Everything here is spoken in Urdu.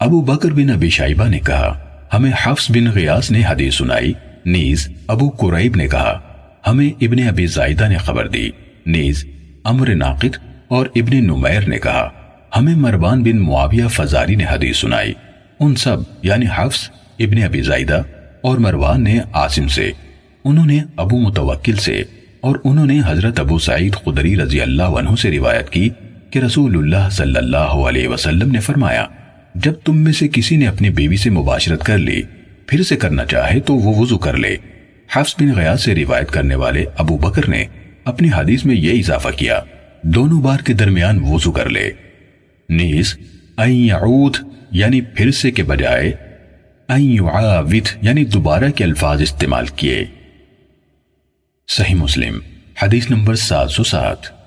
ابو بکر بن ابی شائبہ نے کہا، ہمیں حفظ بن غیاس نے حدیث سنائی، نیز ابو قریب نے کہا، ہمیں ابن ابی زائدہ نے خبر دی، نیز امر ناقد اور ابن نمیر نے کہا، ہمیں مروان بن معاویہ فزاری نے حدیث سنائی، ان سب یعنی حفظ ابن ابی زائدہ اور مروان نے عاصم سے، انہوں نے ابو متوکل سے اور انہوں نے حضرت ابو سعید خدری رضی اللہ عنہ سے روایت کی کہ رسول اللہ صلی اللہ علیہ وسلم نے فرمایا جب تم میں سے کسی نے اپنی بیوی سے مباشرت کر لی، پھر سے کرنا چاہے تو وہ وضو کر لے۔ حفظ بن غیاز سے روایت کرنے والے ابو بکر نے اپنی حدیث میں یہ اضافہ کیا، دونوں بار کے درمیان وضو کر لے۔ نیز این یعود یعنی پھر سے کے بجائے این یعاوت یعنی دوبارہ کے الفاظ استعمال کیے۔ صحیح مسلم، حدیث نمبر سات سو سات۔